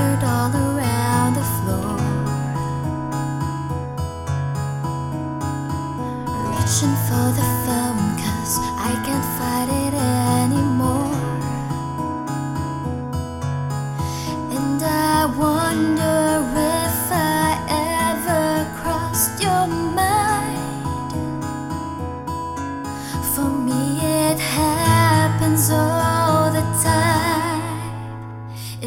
scattered all around the floor. Reaching for the phone, cause I can't fight it anymore. And I wonder if I ever crossed your mind. For me, it happens.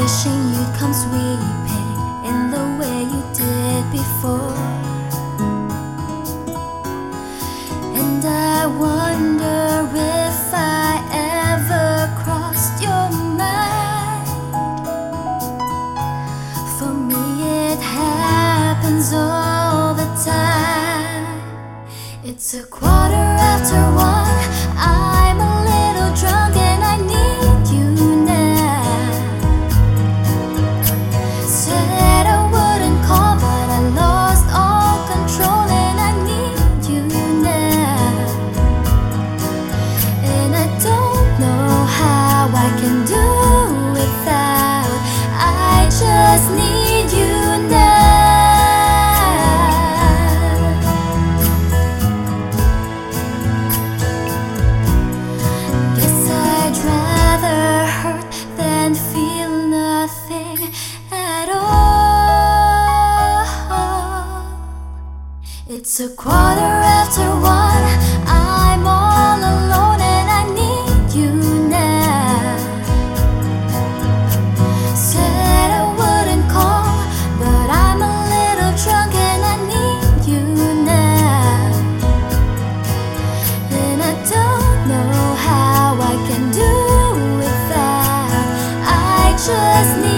wishing you come sweeping in the way you did before. And I wonder if I ever crossed your mind. For me, it happens all the time. It's a quarter after one. It's a quarter after one. I'm all alone and I need you now. Said I wouldn't call, but I'm a little drunk and I need you now. And I don't know how I can do without. I just need.